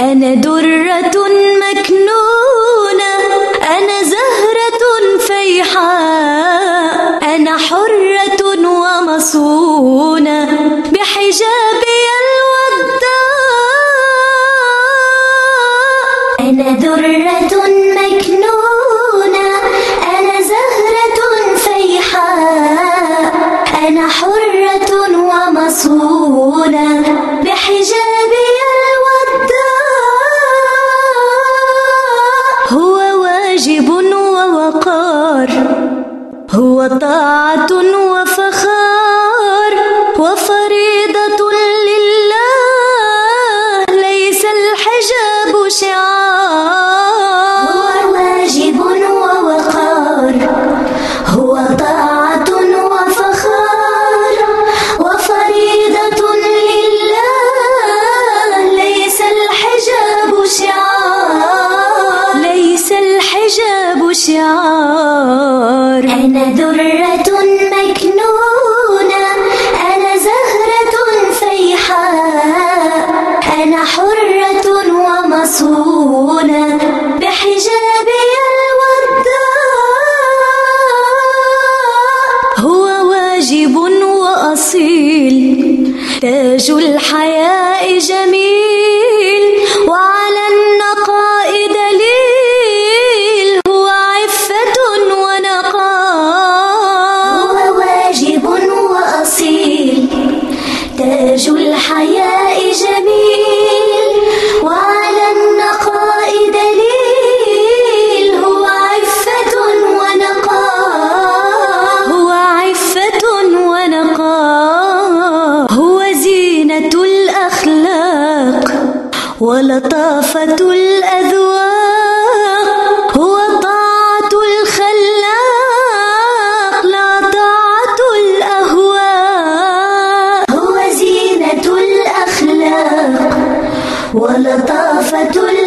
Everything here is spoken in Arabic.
أنا درة مكنونة أنا زهرة فيحاء أنا حرة ومصونة بحجابي الوداء أنا درة مكنونة أنا زهرة فيحاء أنا حرة ومصونة. واجب ووقار هو طاعة وفخار وفريضة لله ليس الحجاب شعار. هو واجب ووقار هو طاعة الحجاب شعار أنا درة مكنونة أنا زهرة فيحاء أنا حرة ومصونة بحجابي الوداء هو واجب وأصيل تاج الحياء جميل. ولطافة الأذواق هو طاعة الخلاق لا طاعة الأهواء. هو زينة الأخلاق ولطافة الأذواق